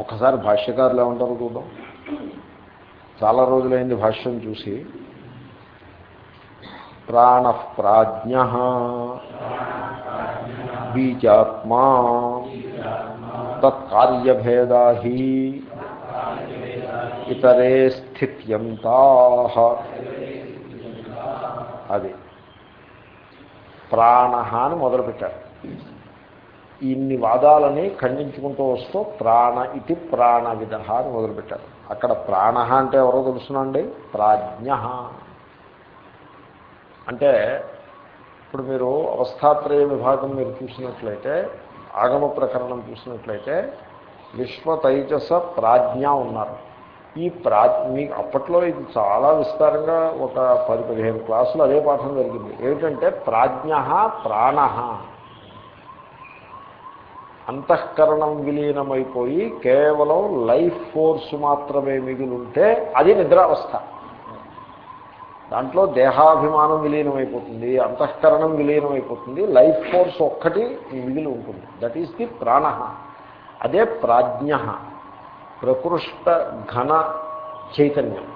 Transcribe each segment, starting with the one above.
ఒకసారి భాష్యకారులు ఏమంటారు చూద్దాం. చాలా రోజులైంది భాష్యం చూసి. ప్రాణ ప్రాజ్ఞ బీజాత్మా తత్కార్యభేదా ఇతరే స్థిత్యంతా. అది ప్రాణ అని మొదలుపెట్టారు. ఇన్ని వాదాలని ఖండించుకుంటూ వస్తూ ప్రాణ ఇది ప్రాణ విధ అని మొదలుపెట్టారు. అక్కడ ప్రాణ అంటే ఎవరో తెలుసునండి? ప్రాజ్ఞ. అంటే ఇప్పుడు మీరు అవస్థాత్రయ విభాగం మీరు చూసినట్లయితే ఆగమ ప్రకరణం చూసినట్లయితే విశ్వ తైజస ప్రాజ్ఞ ఉన్నారు. ఈ ప్రా మీకు అప్పట్లో ఇది చాలా విస్తారంగా ఒక పది పదిహేను క్లాసులు అదే పాఠం జరిగింది. ఏమిటంటే ప్రాజ్ఞ ప్రాణ. అంతఃకరణం విలీనమైపోయి కేవలం లైఫ్ ఫోర్స్ మాత్రమే మిగిలింటే అది నిద్రావస్థ. దాంట్లో దేహాభిమానం విలీనమైపోతుంది అంతఃకరణం విలీనమైపోతుంది లైఫ్ ఫోర్స్ ఒక్కటి మిగిలి ఉంటుంది. దట్ ఈస్ ది ప్రాణ. అదే ప్రాజ్ఞ. ప్రకృష్ట ఘన చైతన్యం.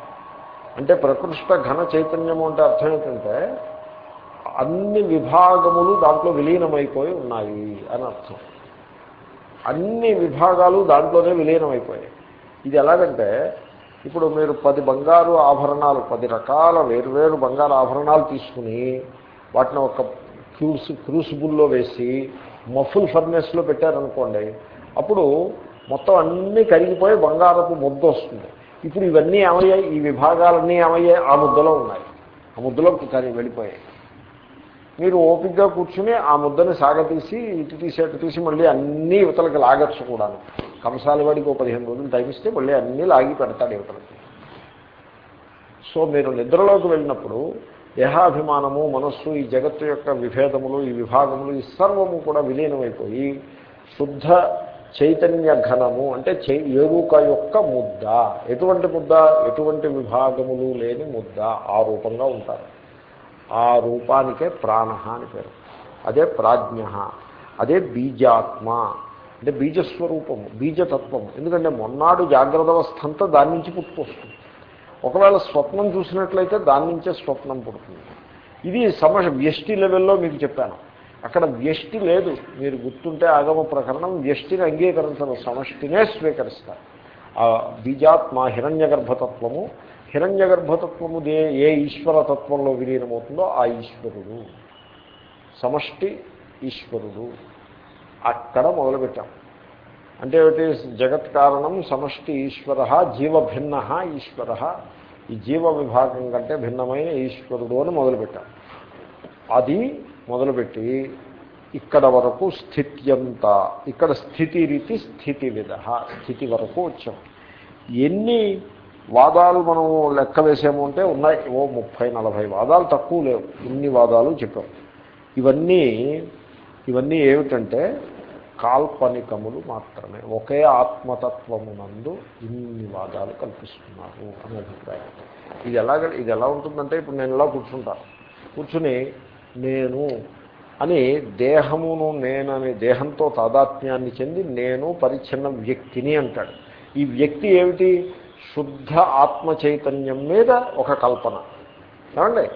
అంటే ప్రకృష్ట ఘన చైతన్యము అంటే అర్థం ఏంటంటే అన్ని విభాగములు దాంట్లో విలీనమైపోయి ఉన్నాయి అని అర్థం. అన్ని విభాగాలు దాంట్లోనే విలీనమైపోయాయి. ఇది ఎలాగంటే ఇప్పుడు మీరు పది బంగారు ఆభరణాలు పది రకాల వేరువేరు బంగారు ఆభరణాలు తీసుకుని వాటిని ఒక క్రూస్ క్రూసిబుల్లో వేసి మఫుల్ ఫర్నెస్లో పెట్టారనుకోండి అప్పుడు మొత్తం అన్నీ కరిగిపోయి బంగారపు ముద్ద వస్తుంది. ఇప్పుడు ఇవన్నీ ఏమయ్యాయి? ఈ విభాగాలన్నీ ఏమయ్యాయి? ఆ ముద్దలో ఉన్నాయి. ఆ ముద్దలో కానీ వెళ్ళిపోయాయి. మీరు ఓపికగా కూర్చుని ఆ ముద్దని సాగతీసి ఇటు తీసి అటు తీసి మళ్ళీ అన్నీ యువతలకి లాగచ్చు కూడాను. కంసాలి వాడికి ఒక పదిహేను రోజులు టైం ఇస్తే మళ్ళీ అన్నీ లాగి పెడతాడు యువతలకి సో మీరు నిద్రలోకి వెళ్ళినప్పుడు దేహాభిమానము మనస్సు ఈ జగత్తు యొక్క విభేదములు ఈ విభాగములు ఈ సర్వము కూడా విలీనమైపోయి శుద్ధ చైతన్య ఘనము అంటే చై యొక్క ముద్ద. ఎటువంటి ముద్ద? ఎటువంటి విభాగములు లేని ముద్ద. ఆ రూపంగా ఉంటారు. ఆ రూపానికే ప్రాణ అని పేరు. అదే ప్రాజ్ఞ అదే బీజాత్మ. అంటే బీజస్వరూపము బీజతత్వము. ఎందుకంటే మొన్నాడు జాగ్రత్త అవస్థ అంతా దాని నుంచి పుట్టుకొస్తుంది ఒకవేళ స్వప్నం చూసినట్లయితే దాని నుంచే స్వప్నం పుడుతుంది. ఇది సమస్య వ్యష్టి లెవెల్లో మీకు చెప్పాను. అక్కడ వ్యష్టి లేదు. మీరు గుర్తుంటే ఆగమ ప్రకరణం వ్యష్టిని అంగీకరించడం సమష్టినే స్వీకరిస్తారు. ఆ బీజాత్మ హిరణ్య గర్భతత్వము హిరణ్య గర్భతత్వము దే ఏ ఈశ్వరతత్వంలో విలీనమవుతుందో ఆ ఈశ్వరుడు. సమష్టి ఈశ్వరుడు. అక్కడ మొదలుపెట్టాం. అంటే ఏమిటి? జగత్ కారణం సమష్టి ఈశ్వర జీవభిన్న ఈశ్వర. ఈ జీవ విభాగం కంటే భిన్నమైన ఈశ్వరుడు అని మొదలుపెట్టాం. అది మొదలుపెట్టి ఇక్కడ వరకు స్థిత్యంత ఇక్కడ స్థితి రీతి స్థితి విధ స్థితి వరకు వచ్చాం. ఎన్ని వాదాలు మనం లెక్క వేసాము అంటే ఉన్నాయి. ఓ ముప్పై నలభై వాదాలు తక్కువ లేవు. ఇన్ని వాదాలు చెప్పాం. ఇవన్నీ ఇవన్నీ ఏమిటంటే కాల్పనికములు మాత్రమే. ఒకే ఆత్మతత్వమునందు ఇన్ని వాదాలు కల్పిస్తున్నారు అనే అభిప్రాయం. ఇది ఎలాగ ఇది ఎలా ఉంటుందంటే ఇప్పుడు నేను ఇలా కూర్చుంటాను కూర్చుని నేను అని దేహమును నేనని దేహంతో తాదాత్మ్యాన్ని చెంది నేను పరిచ్ఛిన్న వ్యక్తిని అంటాడు. ఈ వ్యక్తి ఏమిటి? శుద్ధ ఆత్మ చైతన్యం మీద ఒక కల్పన. ఏమండి?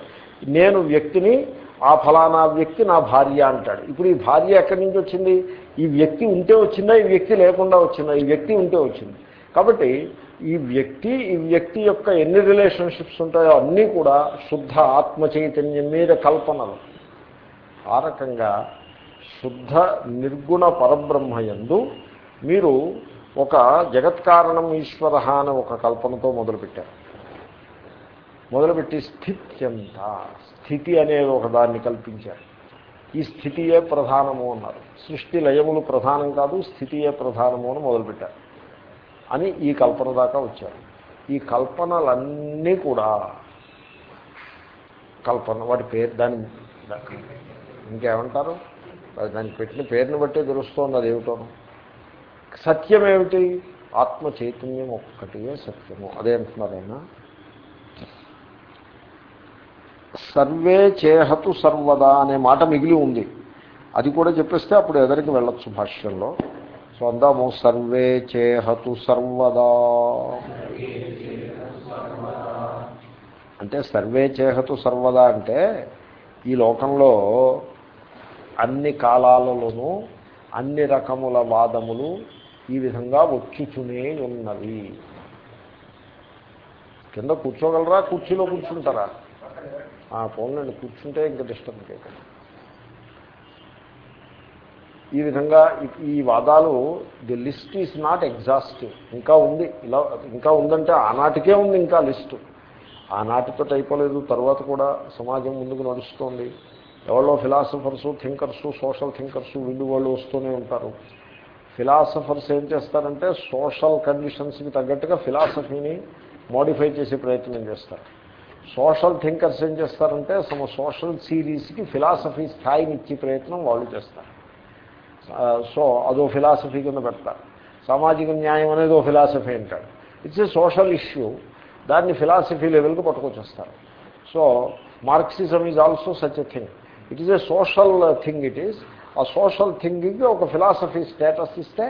నేను వ్యక్తిని ఆ ఫలానా వ్యక్తి నా భార్య అంటాడు. ఇప్పుడు ఈ భార్య ఎక్కడి నుంచి వచ్చింది? ఈ వ్యక్తి ఉంటే వచ్చిందా? ఈ వ్యక్తి లేకుండా వచ్చిందా? ఈ వ్యక్తి ఉంటే వచ్చింది. కాబట్టి ఈ వ్యక్తి ఈ వ్యక్తి యొక్క ఎన్ని రిలేషన్షిప్స్ ఉంటాయో అన్నీ కూడా శుద్ధ ఆత్మ చైతన్యం మీద కల్పనలు. ఆ రకంగా శుద్ధ నిర్గుణ పరబ్రహ్మయందు మీరు ఒక జగత్కారణం ఈశ్వర అనే ఒక కల్పనతో మొదలుపెట్టారు. మొదలుపెట్టి స్థిత్యంత స్థితి అనే ఒక దాన్ని కల్పించారు. ఈ స్థితియే ప్రధానము అన్నారు. సృష్టి లయములు ప్రధానం కాదు స్థితియే ప్రధానము అని మొదలుపెట్టారు. అని ఈ కల్పన దాకా వచ్చారు. ఈ కల్పనలన్నీ కూడా కల్పన వాటి పేరు దాని ఇంకేమంటారు? దానికి పెట్టిన పేరుని బట్టే తెలుస్తోంది అదేమిటో. సత్యం ఏమిటి ఆత్మ చైతన్యం ఒక్కటే సత్యము. అదే అంటున్నారు ఆయన. సర్వే చేహతు సర్వదా అనే మాట మిగిలి ఉంది. అది కూడా చెప్పేస్తే అప్పుడు ఎదరికి వెళ్ళొచ్చు భాష్యంలో. సో అందాము సర్వే చేహతు సర్వదా. అంటే సర్వే చేహతు సర్వదా అంటే ఈ లోకంలో అన్ని కాలాలలోనూ అన్ని రకముల వాదములు ఈ విధంగా వచ్చుచునే ఉన్నది. కింద కూర్చోగలరా? కుర్చీలో కూర్చుంటారా? పోన్లండి కూర్చుంటే ఇంకా డిస్టర్బ్ చేయకండి. ఈ విధంగా ఈ వాదాలు the list is not exhaustive. ఇంకా ఉంది ఇలా ఇంకా ఉందంటే ఆనాటికే ఉంది ఇంకా లిస్టు. ఆనాటితో అయిపోలేదు తర్వాత కూడా సమాజం ముందుకు నడుస్తోంది. ఎవరో ఫిలాసఫర్సు థింకర్సు సోషల్ థింకర్సు వీళ్ళు వాళ్ళు వస్తూనే ఉంటారు. ఫిలాసఫర్స్ ఏం చేస్తారంటే సోషల్ కండిషన్స్కి తగ్గట్టుగా ఫిలాసఫీని మోడిఫై చేసే ప్రయత్నం చేస్తారు. సోషల్ థింకర్స్ ఏం చేస్తారంటే సమ సోషల్ సిరీస్కి ఫిలాసఫీ స్థాయిని ఇచ్చే ప్రయత్నం వాళ్ళు చేస్తారు. సో అదో ఫిలాసఫీ కింద పెడతారు. సామాజిక న్యాయం అనేది ఓ ఫిలాసఫీ అంటాడు ఇట్స్ ఏ సోషల్ ఇష్యూ. దాన్ని ఫిలాసఫీ లెవెల్కి పట్టుకొచ్చేస్తారు. So Marxism is also such a thing. It is a social thing it is. ఆ సోషల్ థింకింగ్ ఒక ఫిలాసఫీ స్టేటస్ ఇస్తే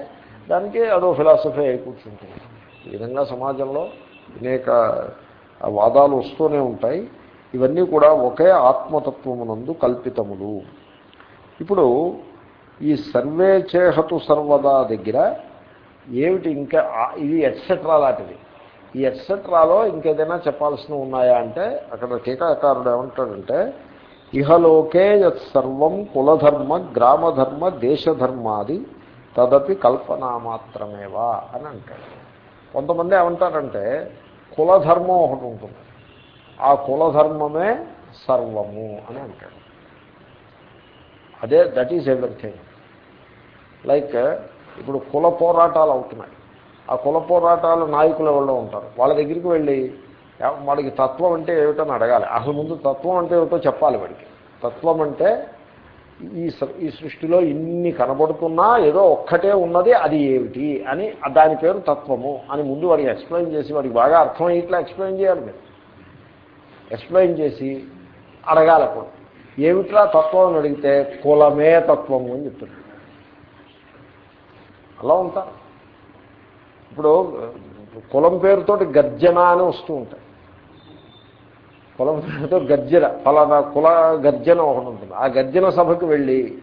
దానికి అదో ఫిలాసఫీ అయి కూర్చుంటుంది. ఈ విధంగా సమాజంలో అనేక వాదాలు వస్తూనే ఉంటాయి. ఇవన్నీ కూడా ఒకే ఆత్మతత్వమునందు కల్పితములు. ఇప్పుడు ఈ సర్వే చేహతు సర్వదా దగ్గర ఏమిటి ఇంకా ఇది ఎట్సెట్రా లాంటిది. ఈ ఎట్సెట్రాలో ఇంకేదైనా చెప్పాల్సినవి ఉన్నాయా అంటే అక్కడ టీకాకారుడు ఏమంటాడంటే ఇహలోకే యత్సర్వం కులధర్మ గ్రామధర్మ దేశధర్మాది తదపి కల్పనా మాత్రమేవా అని అంటాడు. కొంతమంది ఏమంటారంటే కులధర్మం ఒకటి ఉంటుంది. ఆ కులధర్మమే సర్వము అని అంటాడు. అదే దట్ ఈజ్ ఎవ్రీథింగ్ లైక్ ఇప్పుడు కుల పోరాటాలు అవుతున్నాయి. ఆ కుల పోరాటాలు నాయకులు ఎవరో ఉంటారు. వాళ్ళ దగ్గరికి వెళ్ళి వాడికి తత్వం అంటే ఏమిటని అడగాలి. అసలు ముందు తత్వం అంటే ఏమిటో చెప్పాలి వాడికి. తత్వం అంటే ఈ ఈ సృష్టిలో ఇన్ని కనబడుతున్నా ఏదో ఒక్కటే ఉన్నది అది ఏమిటి అని దాని పేరు తత్వము అని ముందు వాడికి ఎక్స్ప్లెయిన్ చేసి వాడికి బాగా అర్థం ఇట్లా ఎక్స్ప్లెయిన్ చేయాలి మీరు. ఎక్స్ప్లెయిన్ చేసి అడగాలి అప్పుడు. ఏమిట్లా తత్వం అని అడిగితే కులమే తత్వము అని చెప్తుంది అలా ఉంటారు ఇప్పుడు కులం పేరుతోటి గర్జన అని వస్తూ ఉంటాయి. కులం పేరుతో గర్జన ఫలానా కుల గర్జన ఒకటి ఉంటుంది. ఆ గర్జన సభకు వెళ్ళి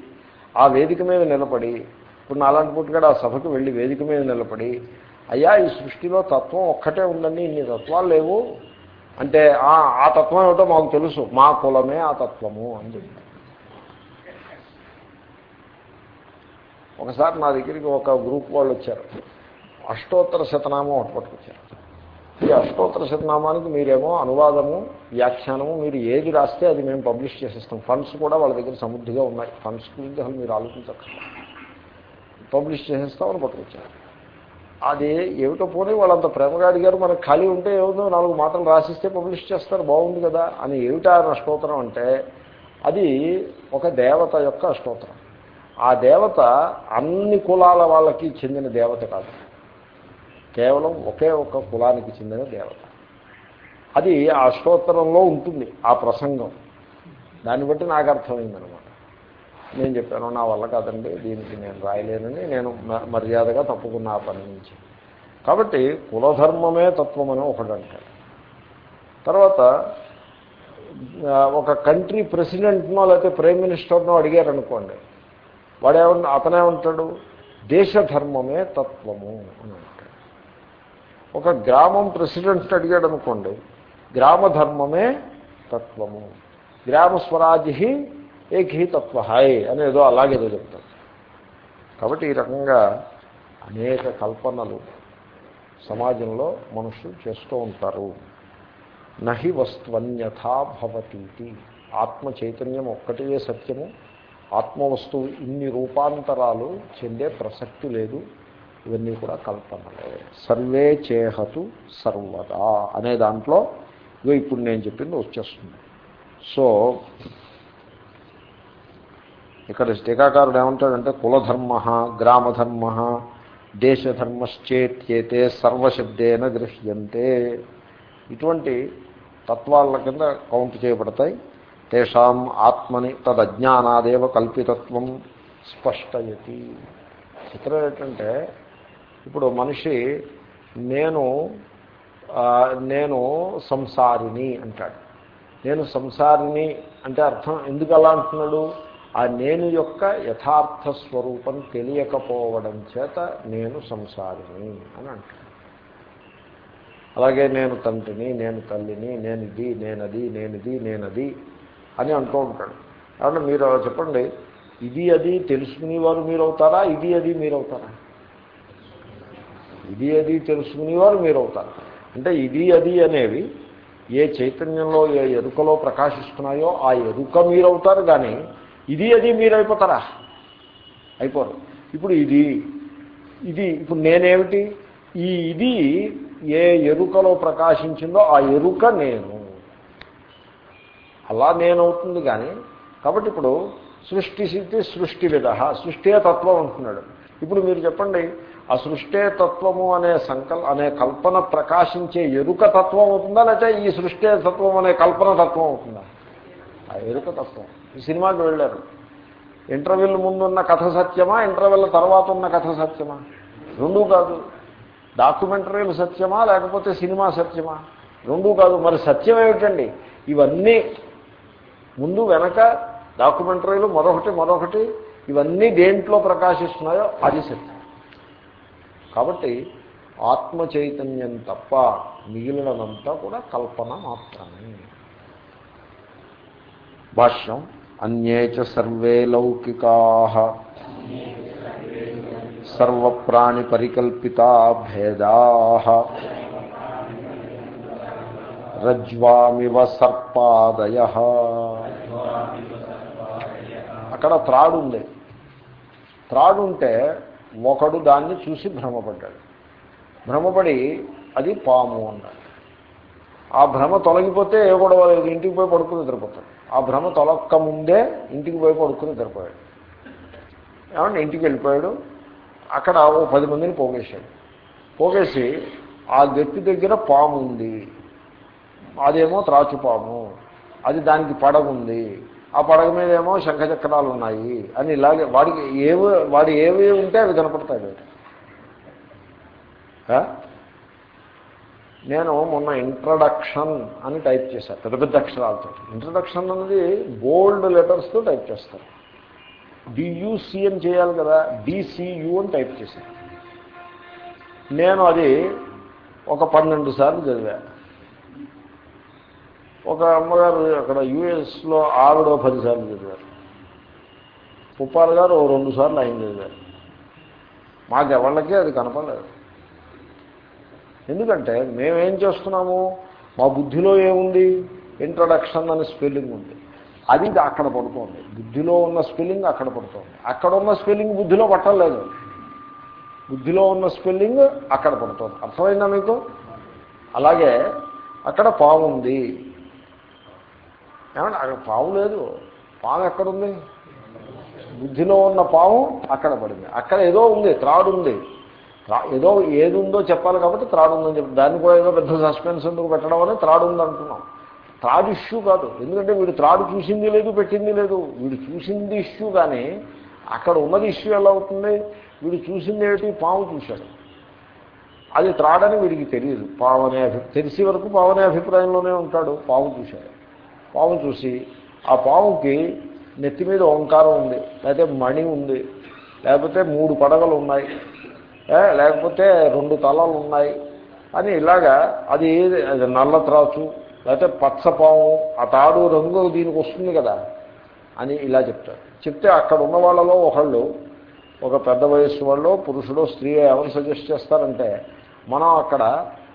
ఆ వేదిక మీద నిలబడి ఇప్పుడు నాలాంటి పుట్టుగాడు ఆ సభకు వెళ్ళి వేదిక మీద నిలబడి అయ్యా ఈ సృష్టిలో తత్వం ఒక్కటే ఉందండి ఇన్ని తత్వాలు లేవు. అంటే ఆ తత్వం ఏమిటో మాకు తెలుసు. మా కులమే ఆ తత్వము అని చెప్పి ఒకసారి నా దగ్గరికి ఒక గ్రూప్ వాళ్ళు వచ్చారు. అష్టోత్తర శతనామం ఒకటి పట్టుకొచ్చారు. ఈ అష్టోత్తర శతనామానికి మీరేమో అనువాదము వ్యాఖ్యానము మీరు ఏది రాస్తే అది మేము పబ్లిష్ చేసేస్తాం. ఫండ్స్ కూడా వాళ్ళ దగ్గర సమృద్ధిగా ఉన్నాయి. ఫండ్స్ గురించి అసలు మీరు ఆలోచించక పబ్లిష్ చేసేస్తామని పట్టుకొచ్చారు. అది ఏమిటో పోనీ వాళ్ళంత ప్రేమగా అడిగారు మనకు ఖాళీ ఉంటే ఏముందో నాలుగు మాటలు రాసిస్తే పబ్లిష్ చేస్తారు బాగుంది కదా అని ఏమిటా అష్టోత్తరం అంటే అది ఒక దేవత యొక్క అష్టోత్తరం ఆ దేవత అన్ని కులాల వాళ్ళకి చెందిన దేవత కాదు. కేవలం ఒకే ఒక కులానికి చెందిన దేవత. అది ఆ స్తోత్రంలో ఉంటుంది ఆ ప్రసంగం. దాన్ని బట్టి నాకు అర్థమైందనమాట. నేను చెప్పాను నా వల్ల కాదండి దీనికి నేను రాయలేనని నేను మర్యాదగా తప్పుకున్న ఆ పని నుంచి. కాబట్టి కులధర్మమే తత్వం అని ఒకటి అంటాడు తర్వాత ఒక కంట్రీ ప్రెసిడెంట్నో లేకపోతే ప్రైమ్ మినిస్టర్నో అడిగారనుకోండి వాడేమన్నా అతనేమంటాడు? దేశధర్మమే తత్వము అని అంటాడు ఒక గ్రామం ప్రెసిడెంట్ని అడిగాడు అనుకోండి గ్రామధర్మమే తత్వము. గ్రామ స్వరాజ్య ఏకీ తత్వ హాయ్ అనేదో అలాగేదో చెప్తాడు కాబట్టి ఈ రకంగా అనేక కల్పనలు సమాజంలో మనుషులు చేస్తూ ఉంటారు. నహి వస్త్వన్యథా భవతీతి. ఆత్మ చైతన్యం ఒక్కటే సత్యము. ఆత్మవస్తువు ఇన్ని రూపాంతరాలు చెందే ప్రసక్తి లేదు. ఇవన్నీ కూడా కల్పనలే. సర్వే చేహతు సర్వదా అనే దాంట్లో ఇగో ఇప్పుడు నేను చెప్పింది వచ్చేస్తుంది. సో ఇక్కడ టీకాకారుడు ఏమంటాడంటే కులధర్మ గ్రామధర్మ దేశధర్మశ్చేత్యేతే సర్వశబ్దేన గృహ్యంతే. ఇటువంటి తత్వాల కింద కౌంట్ చేయబడతాయి. తేషాం ఆత్మని తదజ్ఞానాదేవ కల్పితత్వం స్పష్టయతి. చిత్రం ఏంటంటే ఇప్పుడు మనిషి నేను నేను సంసారిని అంటాడు. నేను సంసారిని అంటే అర్థం ఎందుకు అలా అంటున్నాడు? ఆ నేను యొక్క యథార్థ స్వరూపం తెలియకపోవడం చేత నేను సంసారిని అని అంటాడు. అలాగే నేను తండ్రిని నేను తల్లిని నేను ఇది నేనది నేనిది నేనది అని అంటూ ఉంటాడు. కాబట్టి మీరు చెప్పండి. ఇది అది తెలుసుకునేవారు మీరు అవుతారా ఇది అది మీరు అవుతారా ఇది అది తెలుసుకునేవారు మీరు అవుతారు అంటే ఇది అది అనేవి ఏ చైతన్యంలో ఏ ఎరుకలో ప్రకాశిస్తున్నాయో ఆ ఎరుక మీరవుతారు కానీ ఇది అది మీరు అయిపోతారా అయిపోరు. ఇప్పుడు ఇది ఇది ఇప్పుడు నేనేమిటి? ఈ ఇది ఏ ఎరుకలో ప్రకాశించిందో ఆ ఎరుక నేను. అలా నేనవుతుంది కానీ కాబట్టి ఇప్పుడు సృష్టి స్థితి సృష్టి విధ సృష్టియే తత్వం అంటున్నాడు. ఇప్పుడు మీరు చెప్పండి ఆ సృష్టే తత్వము అనే సంకల్ అనే కల్పన ప్రకాశించే ఎరుక తత్వం అవుతుందా లేకపోతే ఈ సృష్టే తత్వం అనే కల్పన తత్వం అవుతుందా? ఆ ఎరుక తత్వం. ఈ సినిమాకి వెళ్ళారు. ఇంటర్వెల్ ముందున్న కథ సత్యమా ఇంటర్వెల్ తర్వాత ఉన్న కథ సత్యమా? రెండూ కాదు. డాక్యుమెంటరీలు సత్యమా లేకపోతే సినిమా సత్యమా? రెండూ కాదు. మరి సత్యం ఏమిటండి? ఇవన్నీ ముందు వెనక డాక్యుమెంటరీలు మరొకటి మరొకటి ఇవన్నీ దేంట్లో ప్రకాశిస్తున్నాయో అది సత్యం. కాబట్టి ఆత్మ చైతన్యం తప్ప మిగిలినదంతా కూడా కల్పన మాత్రమే. భాష్యం అన్యే సర్వే లౌకికా సర్వప్రాణి పరికల్పితా భేదా రజ్వామివ సర్పాదయ. అక్కడ త్రాడు ఉంది త్రాడు ఒకడు దాన్ని చూసి భ్రమపడ్డాడు. భ్రమపడి అది పాము అన్నాడు. ఆ భ్రమ తొలగిపోతే ఏ గొడవ లేదు ఇంటికి పోయి పడుకుని నిద్రపోతాడు. ఆ భ్రమ తొలక్క ముందే ఇంటికి పోయి పడుకుని నిద్రపోయాడు. ఏమంటే ఇంటికి వెళ్ళిపోయాడు. అక్కడ ఓ పది మందిని పోగేశాడు. పోగేసి ఆ గట్టి దగ్గర పాము ఉంది. అదేమో త్రాచుపాము. అది దానికి పడగుంది ఆ పడగ మీద ఏమో శంఖచక్రాలు ఉన్నాయి అని ఇలాగే వాడికి ఏవి వాడు ఏవి ఉంటే అవి కనపడతాయి నేను మొన్న ఇంట్రడక్షన్ అని టైప్ చేశాను పెద్ద పెద్ద అక్షరాలతో. ఇంట్రడక్షన్ అనేది బోల్డ్ లెటర్స్తో టైప్ చేస్తారు. డియూసి అని చేయాలి కదా డిసియు అని టైప్ చేశాను నేను అది ఒక పన్నెండు సార్లు చదివాను ఒక అమ్మగారు అక్కడ యూఎస్లో ఆవిడ పదిసార్లు చదివారు. ఉప్పాల గారు ఓ రెండు సార్లు ఆయన చదివారు. మాకెవళ్ళకి అది కనపడలేదు. ఎందుకంటే మేమేం చేస్తున్నాము? మా బుద్ధిలో ఏముంది? ఇంట్రడక్షన్ అనే స్పెల్లింగ్ ఉంది. అది అక్కడ పడుతోంది. బుద్ధిలో ఉన్న స్పెల్లింగ్ అక్కడ పడుతోంది. అక్కడ ఉన్న స్పెల్లింగ్ బుద్ధిలో పట్టలేదు బుద్ధిలో ఉన్న స్పెల్లింగ్ అక్కడ పడుతోంది. అర్థమైందా మీకు? అలాగే అక్కడ పాము ఉంది ఏమంటే అక్కడ పాము లేదు. పాము ఎక్కడుంది? బుద్ధిలో ఉన్న పాము అక్కడ పడింది. అక్కడ ఏదో ఉంది త్రాడు ఉంది. ఏదో ఏది ఉందో చెప్పాలి కాబట్టి త్రాడు ఉందని చెప్పి దాన్ని కూడా ఏదో పెద్ద సస్పెన్స్ ఎందుకు పెట్టడం వల్ల త్రాడు ఉంది అంటున్నాం. త్రాడు ఇష్యూ కాదు. ఎందుకంటే వీడు త్రాడు చూసింది లేదు పెట్టింది లేదు. వీడు చూసింది ఇష్యూ కానీ అక్కడ ఉన్నది ఇష్యూ ఎలా అవుతుంది? వీడు చూసింది ఏమిటి? పాము చూశాడు. అది త్రాడని వీడికి తెలియదు. పావనే అభి తెలిసి వరకు పావనే అభిప్రాయంలోనే ఉంటాడు. పాము చూశాడు. పాము చూసి ఆ పాముకి నెత్తి మీద ఓంకారం ఉంది లేకపోతే మణి ఉంది లేకపోతే మూడు పడగలు ఉన్నాయి లేకపోతే రెండు తలలు ఉన్నాయి అని ఇలాగా అది అది నల్ల త్రాచు లేకపోతే పచ్చపాము ఆ తాడు రంగు దీనికి వస్తుంది కదా అని ఇలా చెప్తారు. చెప్తే అక్కడ ఉన్న వాళ్ళలో ఒకళ్ళు ఒక పెద్ద వయస్సు వాళ్ళు పురుషుడు స్త్రీ ఎవరు సజెస్ట్ చేస్తారంటే మనం అక్కడ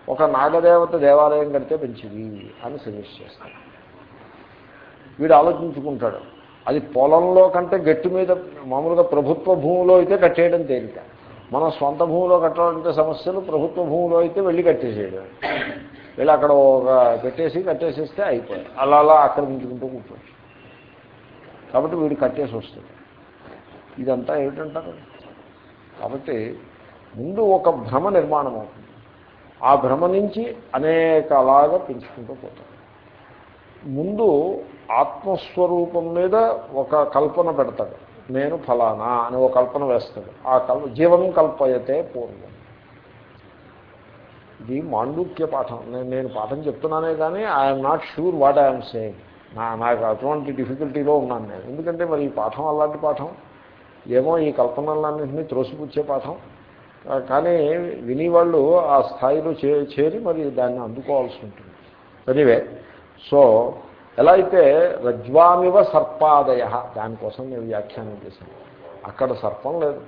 ఒక నాగదేవత దేవాలయం కడితే మంచిది అని సజెస్ట్ చేస్తారు. వీడు ఆలోచించుకుంటాడు. అది పొలంలో కంటే గట్టి మీద మామూలుగా ప్రభుత్వ భూమిలో అయితే కట్టేయడం తేలిక. మన సొంత భూమిలో కట్టాలంటే సమస్యలు ప్రభుత్వ భూమిలో అయితే వెళ్ళి కట్టేసేయడం. వెళ్ళి అక్కడ ఒక పెట్టేసి కట్టేసేస్తే అయిపోయింది అలా అలా ఆక్రమించుకుంటూ కూర్చోవచ్చు. కాబట్టి వీడు కట్టేసి వస్తుంది ఇదంతా ఏమిటంటారు? కాబట్టి ముందు ఒక భ్రమ నిర్మాణం అవుతుంది. ఆ భ్రమ నుంచి అనేక అలాగా పెంచుకుంటూ పోతాం ముందు ఆత్మస్వరూపం మీద ఒక కల్పన పెడతాడు. నేను ఫలానా అని ఒక కల్పన వేస్తాడు. ఆ కల్ప జీవం కల్పయతే పూర్వం. ఇది మాండూక్య పాఠం. నేను నేను పాఠం చెప్తున్నానే కానీ I'm not sure what I'm saying నా నాకు అటువంటి డిఫికల్టీలో ఉన్నాను నేను. ఎందుకంటే మరి ఈ పాఠం అలాంటి పాఠం. ఏమో ఈ కల్పనలన్నింటినీ త్రోసిపుచ్చే పాఠం. కానీ వినేవాళ్ళు ఆ స్థాయిలో చే చేరి మరి దాన్ని అందుకోవాల్సి ఉంటుంది. ఎనీవే సో ఎలా అయితే రజ్వామివ సర్పాదయ దానికోసం నేను వ్యాఖ్యానం చేశాను. అక్కడ సర్పం లేదు.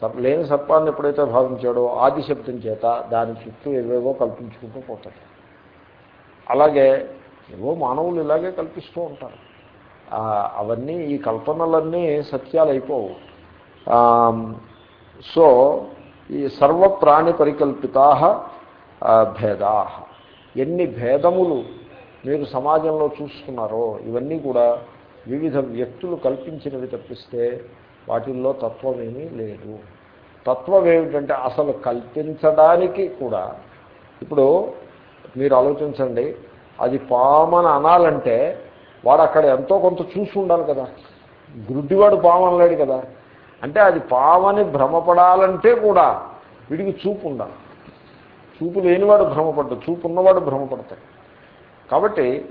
సర్ప లేని సర్పాన్ని ఎప్పుడైతే భావించాడో ఆదిశబ్దం చేత దాని చుట్టూ ఏవేవో కల్పించుకుంటూ పోతాడు. అలాగే ఏవో మానవులు ఇలాగే కల్పిస్తూ ఉంటారు. అవన్నీ ఈ కల్పనలన్నీ సత్యాలు అయిపోవు సో ఈ సర్వ ప్రాణి పరికల్పితా భేదా. ఎన్ని భేదములు మీరు సమాజంలో చూస్తున్నారో ఇవన్నీ కూడా వివిధ వ్యక్తులు కల్పించినవి తప్పిస్తే వాటిల్లో తత్వం ఏమీ లేదు. తత్వం ఏమిటంటే అసలు కల్పించడానికి కూడా. ఇప్పుడు మీరు ఆలోచించండి అది పామని అనాలంటే వాడు అక్కడ ఎంతో కొంత చూసి ఉండాలి కదా. గుడ్డివాడు పామనలేడు కదా. అంటే అది పామని భ్రమపడాలంటే కూడా వీడికి చూపు ఉండాలి. చూపు లేనివాడు భ్రమపడ్డాడు చూపు ఉన్నవాడు భ్రమపడతాడు. కాబట్టి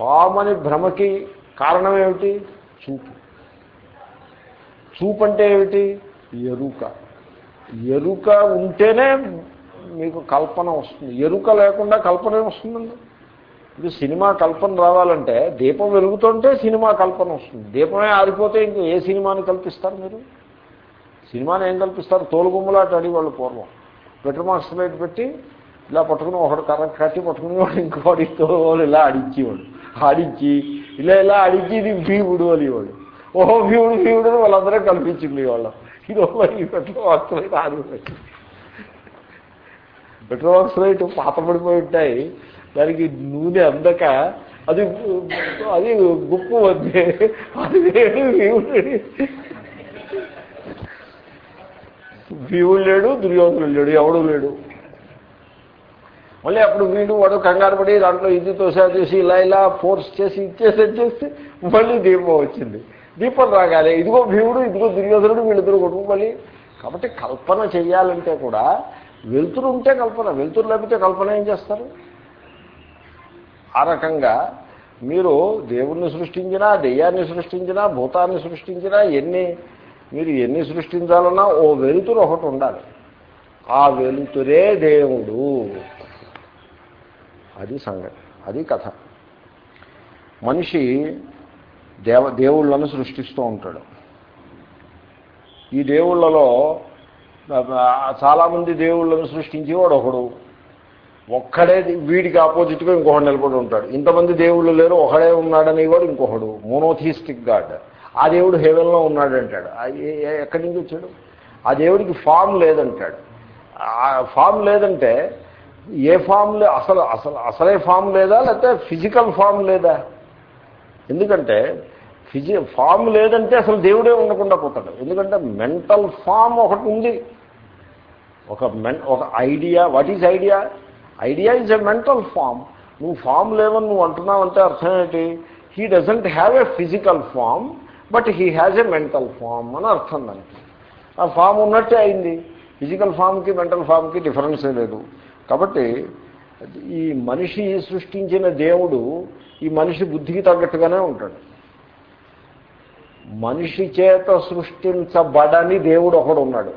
పామని భ్రమకి కారణం ఏమిటి? చూపు. చూపు అంటే ఏమిటి? ఎరుక. ఎరుక ఉంటేనే మీకు కల్పన వస్తుంది. ఎరుక లేకుండా కల్పన వస్తుందండి ఇది సినిమా కల్పన రావాలంటే దీపం వెలుగుతుంటే సినిమా కల్పన వస్తుంది. దీపమే ఆరిపోతే ఇంక ఏ సినిమాని కల్పిస్తారు మీరు? సినిమాని ఏం కల్పిస్తారు? తోలుగుమ్మలాట అడిగేవాళ్ళు పూర్వం. పెట్రోమాక్స్ లైట్ పెట్టి ఇలా పట్టుకుని ఒకడు కర్ర కట్టి పట్టుకునేవాడు ఇంకోడితో వాళ్ళు ఇలా ఆడించేవాడు ఆడించి ఇలా ఇలా ఆడించి ఇది భీముడు అనేవాడు ఓహో భీముడు భీముడు అని వాళ్ళందరూ కల్పించింది వాళ్ళం ఇది ఓ ఈ పెట్రోమాక్స్ లైట్ ఆగిపోయింది పెట్రోమాక్స్ లైట్ పాత పడిపోయి ఉంటాయి. దానికి నూనె అందక అది అది గుప్పు వద్దే అది లేడు భీముడు భీముడు లేడు దుర్యోధనుడు లేడు ఎవడు లేడు. మళ్ళీ అప్పుడు వీడు వాడు కంగారు పడి దాంట్లో ఇది తోసా చేసి ఇలా ఇలా ఫోర్స్ చేసి ఇచ్చేసి చేసి మళ్ళీ దీపం వచ్చింది. దీపం రాగాలి ఇదిగో భీముడు ఇదిగో దుర్యోధనుడు వీళ్ళిద్దరు కొడుకు మళ్ళీ కాబట్టి కల్పన చేయాలంటే కూడా వెలుతురు ఉంటే కల్పన వెలుతురు లేకపోతే కల్పన ఏం చేస్తారు? ఆ రకంగా మీరు దేవుణ్ణి సృష్టించినా దెయ్యాన్ని సృష్టించినా భూతాన్ని సృష్టించినా ఎన్ని మీరు ఎన్ని సృష్టించాలన్నా ఓ వెలుతురు ఒకటి ఉండాలి. ఆ వెలుతురే దేవుడు. అది సంగతి అది కథ. మనిషి దేవ దేవుళ్ళను సృష్టిస్తూ ఉంటాడు. ఈ దేవుళ్ళలో చాలామంది దేవుళ్ళను సృష్టించేవాడు ఒకడు ఒక్కడే వీడికి ఆపోజిట్గా ఇంకొకడు నిలబడి ఉంటాడు. ఇంతమంది దేవుళ్ళు లేరు ఒకడే ఉన్నాడని వాడు ఇంకొకడు. మోనోథిస్టిక్ గాడ్ ఆ దేవుడు హెవెన్లో ఉన్నాడంటాడు. ఎక్కడి నుంచి వచ్చాడు? ఆ దేవుడికి ఫామ్ లేదంటాడు. ఆ ఫామ్ లేదంటే ఏ ఫామ్ లే అసలు అసలు అసలే ఫామ్ లేదా లేకపోతే ఫిజికల్ ఫామ్ లేదా? ఎందుకంటే ఫిజి ఫామ్ లేదంటే అసలు దేవుడే ఉండకుండా పోతాడు. ఎందుకంటే మెంటల్ ఫామ్ ఒకటి ఉంది. ఒక మెన్ ఒక idea. What is idea? Idea is a mental form. నువ్వు ఫామ్ లేవని నువ్వు అంటున్నావు అంటే అర్థం ఏంటి? He doesn't have a physical form but he has a mental form అని అర్థం దానికి. ఆ ఫామ్ ఉన్నట్టే అయింది. ఫిజికల్ ఫామ్కి మెంటల్ ఫామ్కి డిఫరెన్సే లేదు. కాబట్టి ఈ మనిషి సృష్టించిన దేవుడు ఈ మనిషి బుద్ధికి తగ్గట్టుగానే ఉంటాడు. మనిషి చేత సృష్టించబడని దేవుడు ఒకడు ఉన్నాడు.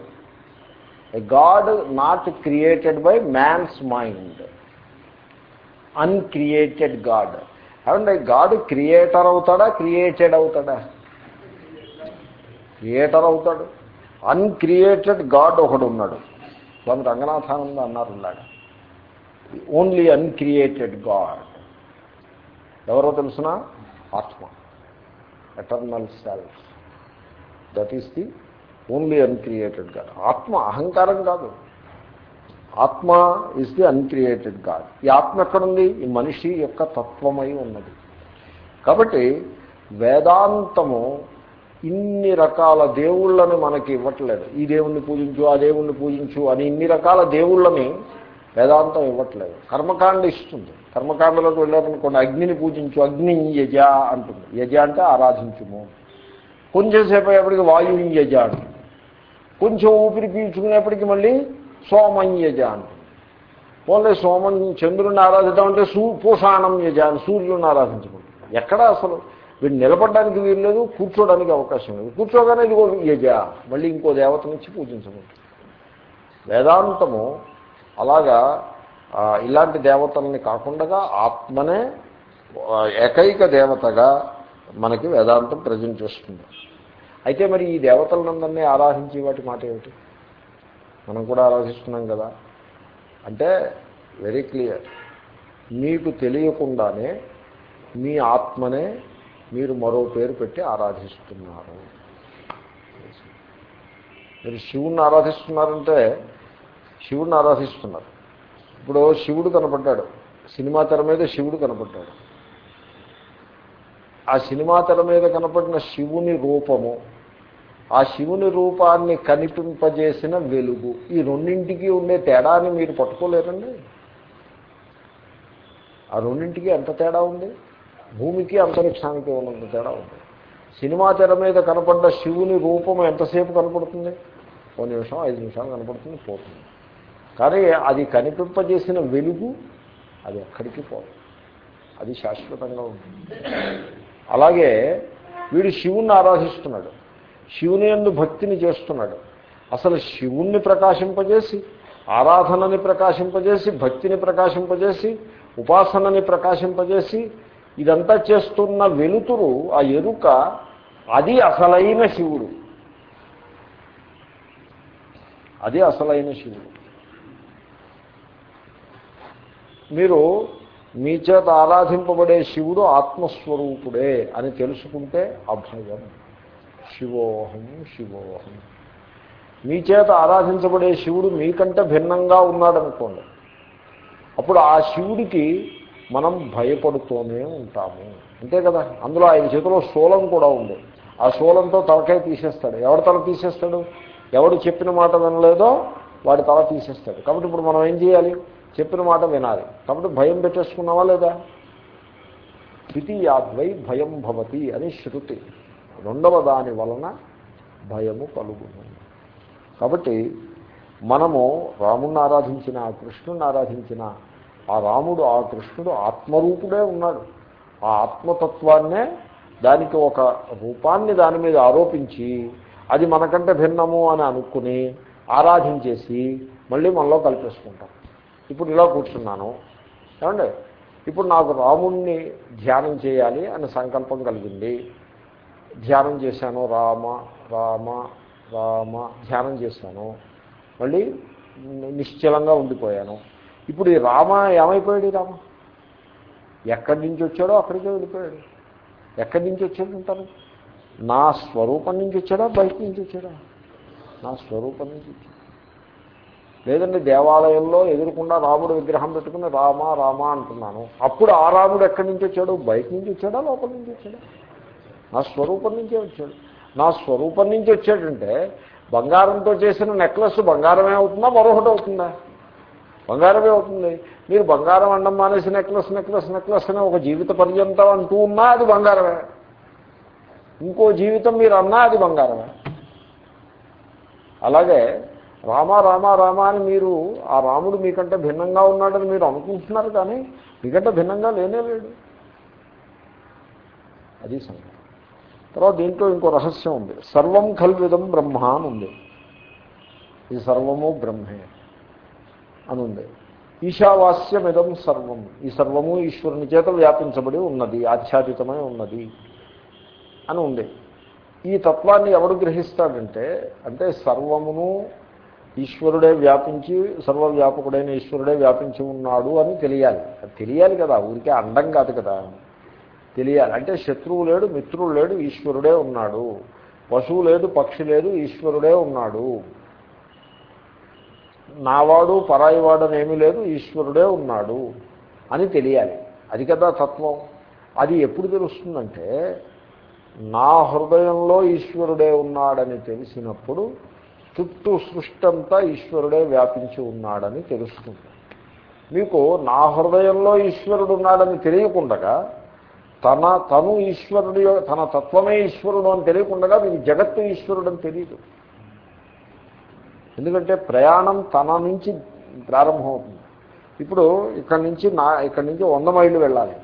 God not created by man's mind uncreated God ఏమంటే గాడ్ క్రియేటర్ అవుతాడా? క్రియేటెడ్ అవుతాడా? క్రియేటర్ అవుతాడు. అన్క్రియేటెడ్ గాడ్ ఒకడు ఉన్నాడు. స్వామి రంగనాథానంద అన్నారు ఉన్నాడు ఓన్లీ అన్క్రియేటెడ్ గాడ్. ఎవరో తెలుసిన? ఆత్మ. Eternal self that is the only uncreated God ఆత్మ అహంకారం కాదు. ఆత్మ ఈజ్ ది అన్క్రియేటెడ్ గాడ్ ఈ ఆత్మ ఎక్కడుంది? ఈ మనిషి యొక్క తత్వమై ఉన్నది. కాబట్టి వేదాంతము ఇన్ని రకాల దేవుళ్ళని మనకి ఇవ్వట్లేదు. ఈ దేవుణ్ణి పూజించు ఆ దేవుణ్ణి పూజించు అని ఇన్ని రకాల దేవుళ్ళని వేదాంతం ఇవ్వట్లేదు. కర్మకాండ ఇస్తుంది. కర్మకాండలోకి వెళ్ళారనుకోండి అగ్నిని పూజించు అగ్ని యజ అంటుంది. యజ అంటే ఆరాధించుము. కొంచెం అయ్యేప్పటికి అయ్యేప్పటికి వాయుంయజ అంటుంది. కొంచెం ఊపిరి పీల్చుకునేప్పటికి మళ్ళీ సోమన్యజ అంటుంది. ఓన్లీ సోమం చంద్రుడిని ఆరాధిద్దాం అంటే సూ పోషాణం యజ అని సూర్యుడిని ఆరాధించుకుంటుంది ఎక్కడ అసలు వీడు నిలబడడానికి వీలు లేదు కూర్చోడానికి అవకాశం లేదు. కూర్చోగానే ఇదిగో యజ మళ్ళీ ఇంకో దేవత నుంచి పూజించకూడదు. వేదాంతము అలాగా ఇలాంటి దేవతల్ని కాకుండా ఆత్మనే ఏకైక దేవతగా మనకి వేదాంతం ప్రజెంట్ చేస్తుంది. అయితే మరి ఈ దేవతలందరినీ ఆరాధించే వాటి మాట ఏమిటి? మనం కూడా ఆరాధిస్తున్నాం కదా. అంటే వెరీ క్లియర్ మీకు తెలియకుండానే మీ ఆత్మనే మీరు మరో పేరు పెట్టి ఆరాధిస్తున్నారు. మీరు శివుణ్ణి ఆరాధిస్తున్నారంటే శివుడిని ఆరాధిస్తున్నారు. ఇప్పుడు శివుడు కనపడ్డాడు. సినిమా తెర మీద శివుడు కనపడ్డాడు. ఆ సినిమా తెర మీద కనపడిన శివుని రూపము ఆ శివుని రూపాన్ని కనిపింపజేసిన వెలుగు ఈ రెండింటికి ఉండే తేడాని మీరు పట్టుకోలేరండి? ఆ రెండింటికి ఎంత తేడా ఉంది? భూమికి అంతరిక్షానికి ఉన్నంత తేడా ఉంది. సినిమా తెర మీద కనపడ్డ శివుని రూపం ఎంతసేపు కనపడుతుంది? ఓ నిమిషం ఐదు నిమిషాలు కనపడుతుంది పోతుంది. కానీ అది కనిపింపజేసిన వెలుగు అది ఎక్కడికి పోదు. అది శాశ్వతంగా ఉంటుంది. అలాగే వీడు శివుణ్ణి ఆరాధిస్తున్నాడు. శివుని ఎందు భక్తిని చేస్తున్నాడు. అసలు శివుణ్ణి ప్రకాశింపజేసి ఆరాధనని ప్రకాశింపజేసి భక్తిని ప్రకాశింపజేసి ఉపాసనని ప్రకాశింపజేసి ఇదంతా చేస్తున్న వెలుతురు ఆ ఎరుక అది అసలైన శివుడు. అది అసలైన శివుడు. మీరు మీ చేత ఆరాధింపబడే శివుడు ఆత్మస్వరూపుడే అని తెలుసుకుంటే అభయం. శివోహం శివోహం. మీ చేత ఆరాధించబడే శివుడు మీకంటే భిన్నంగా ఉన్నాడనుకోండి. అప్పుడు ఆ శివుడికి మనం భయపడుతూనే ఉంటాము. అంతే కదా? అందులో ఆయన చేతిలో శూలం కూడా ఉంది. ఆ శూలంతో తలకాయ తీసేస్తాడు. ఎవడు తల తీసేస్తాడు? ఎవడు చెప్పిన మాట వినలేదో వాడి తల తీసేస్తాడు. కాబట్టి ఇప్పుడు మనం ఏం చేయాలి? చెప్పిన మాట వినాలి. కాబట్టి భయం పెట్టేసుకున్నావా లేదా? ద్వితీయాద్వై భయం భవతి అని శృతి. రెండవ దాని వలన భయము కలుగును. కాబట్టి మనము రాముణ్ణి ఆరాధించిన కృష్ణుని ఆరాధించిన ఆ రాముడు ఆ కృష్ణుడు ఆత్మరూపుడే ఉన్నాడు. ఆ ఆత్మతత్వాన్నే దానికి ఒక రూపాన్ని దాని మీద ఆరోపించి అది మనకంటే భిన్నము అని అనుకుని ఆరాధించేసి మళ్ళీ మనలో కల్పేసుకుంటాం. ఇప్పుడు ఇలా కూర్చున్నాను. ఏమండి? ఇప్పుడు నాకు రాముణ్ణి ధ్యానం చేయాలి అని సంకల్పం కలిగింది. ధ్యానం చేశాను. రామ రామ రామ ధ్యానం చేశాను. మళ్ళీ నిశ్చలంగా ఉండిపోయాను. ఇప్పుడు ఈ రామ ఏమైపోయాడు రామ? ఎక్కడి నుంచి వచ్చాడో అక్కడికే వెళ్ళిపోయాడు. ఎక్కడి నుంచి వచ్చాడు అంటారు? నా స్వరూపం నుంచి వచ్చాడా? బయట నుంచి వచ్చాడా? నా స్వరూపం నుంచి వచ్చాడు? లేదండి దేవాలయంలో ఎదురుకుండా రాముడు విగ్రహం పెట్టుకుని రామ రామ అంటున్నాను. అప్పుడు ఆ రాముడు ఎక్కడి నుంచి వచ్చాడు? బయట నుంచి వచ్చాడా? లోపల నుంచి వచ్చాడా? నా స్వరూపం నుంచే వచ్చాడు. నా స్వరూపం నుంచి వచ్చాడంటే బంగారంతో చేసిన నెక్లెస్ బంగారమే అవుతుందా? మరొకటి అవుతుందా? బంగారమే అవుతుంది. మీరు బంగారం అండం మానేసి నెక్లెస్ నెక్లెస్ నెక్లెస్ అని ఒక జీవిత పర్యంతం అంటూ ఉన్నా అది బంగారమే. ఇంకో జీవితం మీరు అన్నా అది బంగారమే. అలాగే రామ రామ రామ అని మీరు ఆ రాముడు మీకంటే భిన్నంగా ఉన్నాడని మీరు అనుకుంటున్నారు కానీ మీకంటే భిన్నంగా లేనే లేడు. అది సంగతి. తర్వాత దీంట్లో ఇంకో రహస్యం ఉంది. సర్వం కల్విదం బ్రహ్మ అని ఉంది. ఈ సర్వము బ్రహ్మే అని ఉంది. ఈశావాస్యమిదం సర్వం. ఈ సర్వము ఈశ్వరుని చేత వ్యాపించబడి ఉన్నది ఆచ్ఛాదితమై ఉన్నది అని ఉంది. ఈ తత్వాన్ని ఎవడు గ్రహిస్తాడంటే అంటే సర్వమును ఈశ్వరుడే వ్యాపించి సర్వవ్యాపకుడైన ఈశ్వరుడే వ్యాపించి ఉన్నాడు అని తెలియాలి. అది తెలియాలి కదా ఊరికే అండం కాదు కదా. తెలియాలి. అంటే శత్రువు లేడు మిత్రుడు లేడు ఈశ్వరుడే ఉన్నాడు. పశువు లేదు పక్షి లేదు ఈశ్వరుడే ఉన్నాడు. నావాడు పరాయివాడనేమీ లేదు ఈశ్వరుడే ఉన్నాడు అని తెలియాలి. అది కదా తత్వం. అది ఎప్పుడు తెలుస్తుందంటే నా హృదయంలో ఈశ్వరుడే ఉన్నాడని తెలిసినప్పుడు చుట్టూ సృష్టి అంతా ఈశ్వరుడే వ్యాపించి ఉన్నాడని తెలుస్తుంది. మీకు నా హృదయంలో ఈశ్వరుడు ఉన్నాడని తెలియకుండగా తన తను ఈశ్వరుడు తన తత్వమే ఈశ్వరుడు అని తెలియకుండా మీకు జగత్తు ఈశ్వరుడు అని తెలియదు ఎందుకంటే ప్రయాణం తన నుంచి ప్రారంభమవుతుంది. ఇప్పుడు ఇక్కడి నుంచి నా ఇక్కడి నుంచి వంద మైళ్ళు వెళ్ళాలి.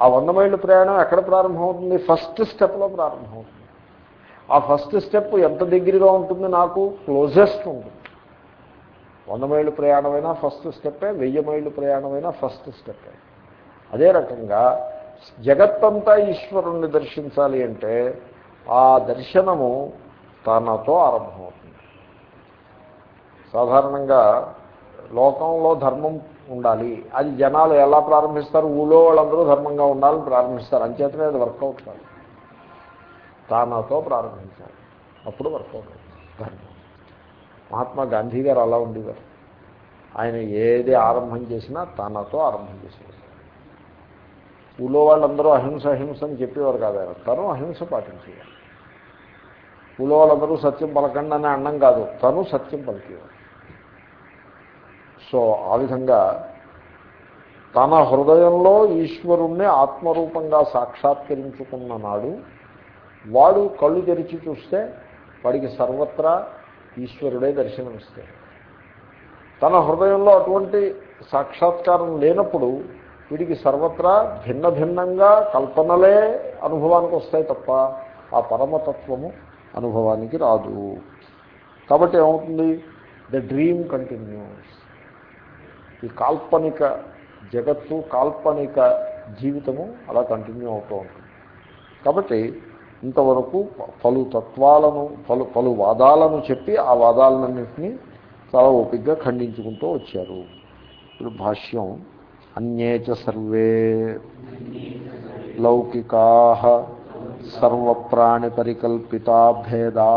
ఆ వంద మైళ్ళు ప్రయాణం ఎక్కడ ప్రారంభమవుతుంది? ఫస్ట్ స్టెప్లో ప్రారంభమవుతుంది. ఆ ఫస్ట్ స్టెప్ ఎంత దగ్గరగా ఉంటుంది నాకు? క్లోజెస్ట్ ఉంటుంది. వంద మైళ్ళు ప్రయాణమైనా ఫస్ట్ స్టెప్పే వెయ్యి మైళ్ళు ప్రయాణమైనా ఫస్ట్ స్టెప్పే. అదే రకంగా జగత్తంతా ఈశ్వరుణ్ణి దర్శించాలి అంటే ఆ దర్శనము తనతో ఆరంభమవుతుంది. సాధారణంగా లోకంలో ధర్మం ఉండాలి. అది జనాలు ఎలా ప్రారంభిస్తారు? ఊళ్ళో వాళ్ళందరూ ధర్మంగా ఉండాలని ప్రారంభిస్తారు. అంచేతనే అది వర్కౌట్ కాదు. తానతో ప్రారంభించాలి. అప్పుడు వర్కౌట్ అవుతుంది. మహాత్మా గాంధీ గారు అలా ఉండేవారు. ఆయన ఏది ఆరంభం చేసినా తనతో ఆరంభం చేసేవారు. ఊళ్ళో వాళ్ళందరూ అహింస అహింస అని చెప్పేవారు కాదు ఆయన. తను అహింస పాటించేవారు ఊళ్ళో వాళ్ళందరూ సత్యం పలకండి అని అన్నం కాదు. తను సత్యం పలికేవారు. సో ఆ విధంగా తన హృదయంలో ఈశ్వరుణ్ణి ఆత్మరూపంగా సాక్షాత్కరించుకున్న నాడు వాడు కళ్ళు తెరిచి చూస్తే వాడికి సర్వత్రా ఈశ్వరుడే దర్శనమిస్తాడు. తన హృదయంలో అటువంటి సాక్షాత్కారం లేనప్పుడు వీడికి సర్వత్రా భిన్న భిన్నంగా కల్పనలే అనుభవానికి వస్తాయి తప్ప ఆ పరమతత్వము అనుభవానికి రాదు. కాబట్టి ఏమవుతుంది? ద డ్రీమ్ కంటిన్యూస్ ఈ కాల్పనిక జగత్తు కాల్పనిక జీవితము అలా కంటిన్యూ అవుతూ ఉంటుంది. కాబట్టి ఇంతవరకు పలు తత్వాలను పలు పలు వాదాలను చెప్పి ఆ వాదాలన్నింటినీ చాలా ఓపికగా ఖండించుకుంటూ వచ్చారు. ఇప్పుడు భాష్యం అన్యేచ సర్వే లౌకికా సర్వప్రాణి పరికల్పితా భేదా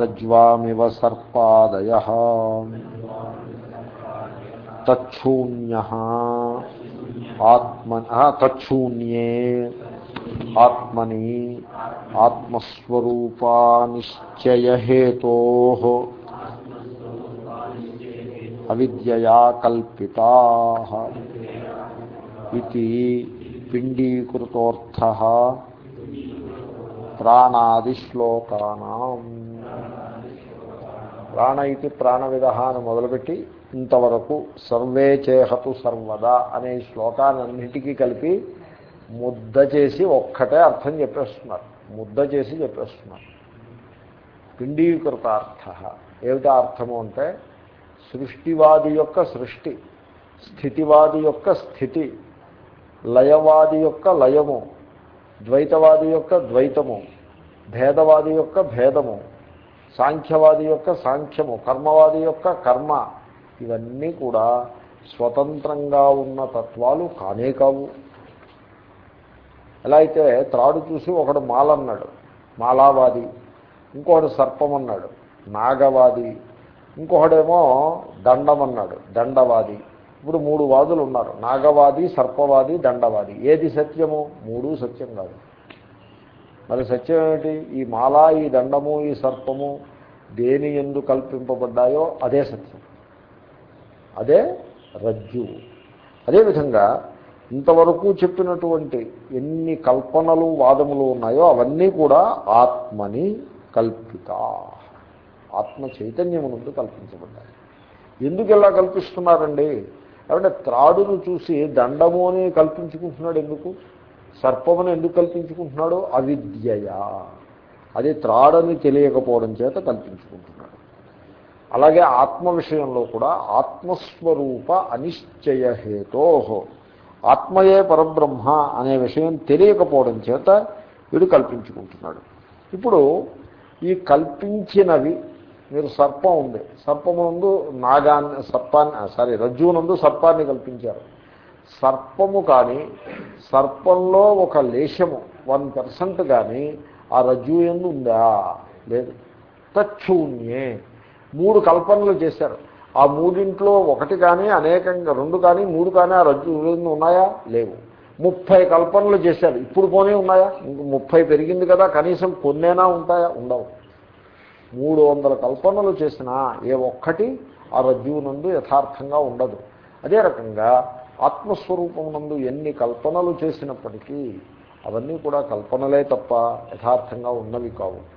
రజ్వామివ సర్పాదయ తచ్చూన్య ఆత్మ తచ్చూన్యే ఆత్మని ఆత్మస్వరూపానిశ్చయహేతో అవిద్యయా కల్పితా ఇది పిండీకృతోర్థ ప్రాణాదిశ్లోకానా. ప్రాణ ఇది ప్రాణవిధ అని మొదలుపెట్టి ఇంతవరకు సర్వే చేహతు సర్వదా అనే శ్లోకాలన్నిటికీ కలిపి ముద్ద చేసి ఒక్కటే అర్థం చెప్పేస్తున్నారు. ముద్ద చేసి చెప్పేస్తున్నారు. పిండీకృతార్థ. ఏమిటి అర్థము అంటే సృష్టివాది యొక్క సృష్టి స్థితివాది యొక్క స్థితి లయవాది యొక్క లయము ద్వైతవాది యొక్క ద్వైతము భేదవాది యొక్క భేదము సాంఖ్యవాది యొక్క సాంఖ్యము కర్మవాది యొక్క కర్మ ఇవన్నీ కూడా స్వతంత్రంగా ఉన్న తత్వాలు కానే కావు. ఎలా అయితే త్రాడు చూసి ఒకడు మాలన్నాడు మాలావాది ఇంకొకడు సర్పం అన్నాడు నాగవాది ఇంకొకడేమో దండం అన్నాడు దండవాది. ఇప్పుడు మూడు వాదులు ఉన్నారు నాగవాది సర్పవాది దండవాది. ఏది సత్యము? మూడు సత్యం కాదు. మరి సత్యం ఏమిటి? ఈ మాల ఈ దండము ఈ సర్పము దేని ఎందు కల్పింపబడ్డాయో అదే సత్యం. అదే రజ్జు. అదేవిధంగా ఇంతవరకు చెప్పినటువంటి ఎన్ని కల్పనలు వాదములు ఉన్నాయో అవన్నీ కూడా ఆత్మని కల్పిత. ఆత్మ చైతన్యము నుండి కల్పించబడ్డాయి. ఎందుకు ఇలా కల్పిస్తున్నారండి? ఏమంటే త్రాడును చూసి దండము అని కల్పించుకుంటున్నాడు ఎందుకు? సర్పమును ఎందుకు కల్పించుకుంటున్నాడు? అవిద్యయా. అది త్రాడని తెలియకపోవడం చేత కల్పించుకుంటున్నాడు. అలాగే ఆత్మ విషయంలో కూడా ఆత్మస్వరూప అనిశ్చయహేతో ఆత్మయే పరబ్రహ్మ అనే విషయం తెలియకపోవడం చేత వీడు కల్పించుకుంటున్నాడు. ఇప్పుడు ఈ కల్పించినవి మీరు సర్పం ఉంది సర్పమునందు నాగాన్ని సర్పాన్ని సారీ రజ్జువునందు సర్పాన్ని కల్పించారు. సర్పము కానీ సర్పంలో ఒక లేశము వన్ పర్సెంట్ కానీ ఆ రజ్జు ఎందు ఉందా? లేదు. తచ్చూన్యే మూడు కల్పనలు చేశారు. ఆ మూడింట్లో ఒకటి కానీ అనేకంగా రెండు కానీ మూడు కానీ ఆ రజ్జు ఉన్నాయా? లేవు. ముప్పై కల్పనలు చేశారు. ఇప్పుడు పోనీ ఉన్నాయా? ఇంక ముప్పై పెరిగింది కదా కనీసం కొన్నేనా ఉంటాయా? ఉండవు. మూడు వందల కల్పనలు చేసినా ఏ ఒక్కటి ఆ రజ్జువునందు యథార్థంగా ఉండదు. అదే రకంగా ఆత్మస్వరూపం నందు ఎన్ని కల్పనలు చేసినప్పటికీ అవన్నీ కూడా కల్పనలే తప్ప యథార్థంగా ఉన్నవి కావు.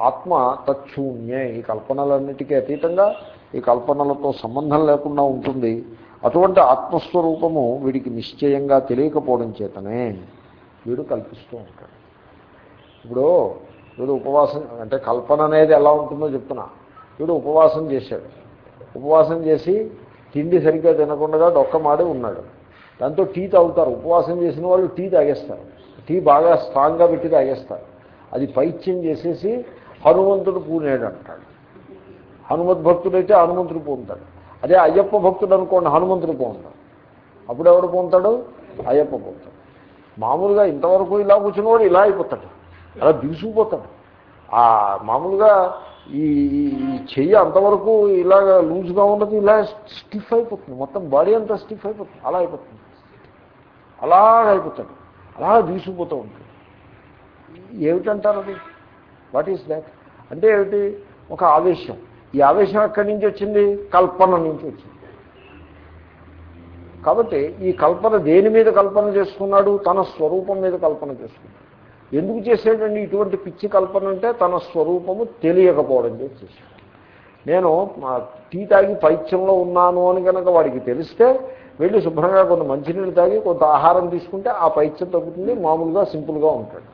ఆత్మ తచ్చూన్యే ఈ కల్పనలన్నిటికీ అతీతంగా ఈ కల్పనలతో సంబంధం లేకుండా ఉంటుంది. అటువంటి ఆత్మస్వరూపము వీడికి నిశ్చయంగా తెలియకపోవడం చేతనే వీడు కల్పిస్తూ ఉంటాడు. ఇప్పుడు వీడు ఉపవాసం అంటే కల్పన అనేది ఎలా ఉంటుందో చెప్తున్నా. వీడు ఉపవాసం చేశాడు. ఉపవాసం చేసి తిండి సరిగ్గా తినకుండా డొక్కమాడి ఉన్నాడు. దాంతో టీ తాగుతారు. ఉపవాసం చేసిన వాళ్ళు టీ తాగేస్తారు. టీ బాగా స్ట్రాంగ్గా పెట్టి తాగేస్తారు. అది పైత్యం చేసేసి హనుమంతుడు పూనేడు అంటాడు హనుమత్ భక్తుడైతే హనుమంతుడు పోతాడు. అదే అయ్యప్ప భక్తుడు అనుకోండి హనుమంతుడు పోతాడు. అప్పుడు ఎవడు పోతాడు? అయ్యప్ప పోతాడు. మామూలుగా ఇంతవరకు ఇలా కూర్చున్నవాడు ఇలా అయిపోతాడు. అలా దిగుసుకుపోతాడు ఆ మామూలుగా ఈ చెయ్యి అంతవరకు ఇలాగ లూజ్గా ఉన్నది ఇలా స్టిఫ్ అయిపోతుంది. మొత్తం బాడీ అంతా స్టిఫ్ అయిపోతుంది. అలా అయిపోతుంది. అలా అయిపోతాడు. అలా తీసుకుపోతూ ఉంటుంది ఏమిటంటారు అది? వాట్ ఈస్ దాట్ అంటే ఏమిటి? ఒక ఆవేశం. ఈ ఆవేశం ఎక్కడి నుంచి వచ్చింది? కల్పన నుంచి వచ్చింది. కాబట్టి ఈ కల్పన దేని మీద కల్పన చేసుకున్నాడు? తన స్వరూపం మీద కల్పన చేసుకున్నాడు. ఎందుకు చేసాడండి ఇటువంటి పిచ్చి కల్పన అంటే తన స్వరూపము తెలియకపోవడం చేసి నేను టీ తాగి పైత్యంలో ఉన్నాను అని కనుక వాడికి తెలిస్తే వెళ్ళి శుభ్రంగా కొంత మంచినీళ్ళు తాగి కొంత ఆహారం తీసుకుంటే ఆ పైత్యం తగ్గుతుంది మామూలుగా సింపుల్గా ఉంటాడు.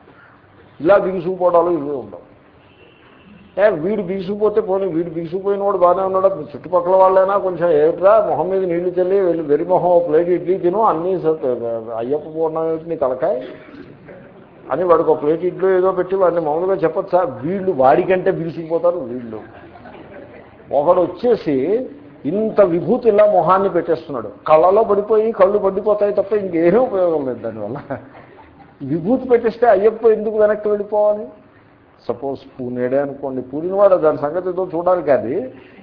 ఇలా బిగుసుకుపోవడాలు ఇవి ఉండవు. ఏ వీడు బిగుసుకుపోతే పోనీ వీడు బిగుసుకుపోయిన వాడు బాగానే ఉన్నాడు? చుట్టుపక్కల వాళ్ళైనా కొంచెం ఏమిట్రా మొహం మీద నీళ్ళు చల్లి వెళ్ళి వెరి మొహం ప్లేట్ ఇడ్లీ తిను అన్నీ అయ్యప్ప పూర్ణమి తలకాయ? అని వాడికి ఒక ప్లేట్ ఇడ్లు ఏదో పెట్టి వాడిని మామూలుగా చెప్పచ్చా వీళ్ళు వాడికంటే బిగుసుకుపోతారు వీళ్ళు. ఒకడు వచ్చేసి ఇంత విభూతి ఇలా మొహాన్ని పెట్టేస్తున్నాడు. కళ్ళలో పడిపోయి కళ్ళు పడిపోతాయి తప్ప ఇంకేమీ ఉపయోగం లేదు దానివల్ల. విభూతి పెట్టేస్తే అయ్యప్ప ఎందుకు వెనక్కి వెళ్ళిపోవాలి? సపోజ్ పూనేడే అనుకోండి పూరినవాడు దాని సంగతి ఏదో చూడాలి కానీ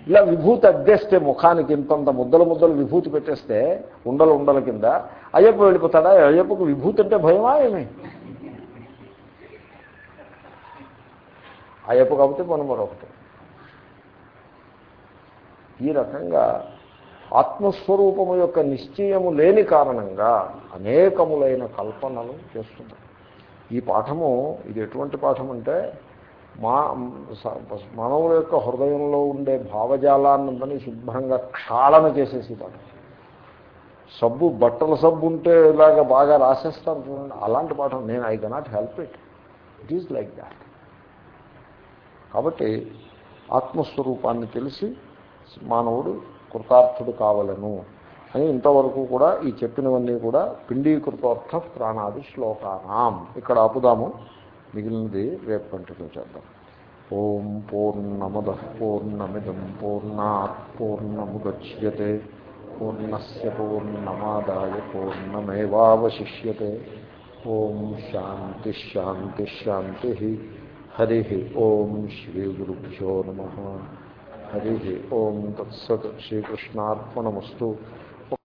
ఇలా విభూతి అద్దేస్తే ముఖానికి ఇంతంత ముద్దలు ముద్దలు విభూతి పెట్టేస్తే ఉండలు ఉండల కింద అయ్యప్ప వెళ్ళిపోతాడా? అయ్యప్పకు విభూతి అంటే భయమా ఏమి? అయ్యప్ప కాబట్టి మనం మరొకటి. ఈ రకంగా ఆత్మస్వరూపము యొక్క నిశ్చయము లేని కారణంగా అనేకములైన కల్పనలు చేస్తున్నారు ఈ పాఠము ఇది ఎటువంటి పాఠం అంటే మా మానవుల యొక్క హృదయంలో ఉండే భావజాలాన్నంతని శుభ్రంగా క్షాళన చేసేసి పాఠం. సబ్బు బట్టల సబ్బు ఉంటే ఇలాగ బాగా రాసేస్తాను చూడండి. అలాంటి పాఠం నేను I cannot help it. It is like that. కాబట్టి ఆత్మస్వరూపాన్ని తెలిసి మానవుడు కృతార్థుడు కావలను అని ఇంతవరకు కూడా ఈ చెప్పినవన్నీ కూడా పిండీకృతార్థ ప్రాణాది శ్లోకానాం. ఇక్కడ ఆపుదాము. మిగిలినది రేపు కంటిన్యూ చేద్దాం. ఓం పూర్ణమద పూర్ణమిదం పూర్ణాత్ పూర్ణముద్యతే. పూర్ణస్ పూర్ణమాదాయ పూర్ణమేవాశిష్యే ఓం శాంతి శాంతి. హరి ఓం శ్రీ గురుభ్యో నమ. హరి ఓం తత్సత్ శ్రీకృష్ణార్పణమస్తు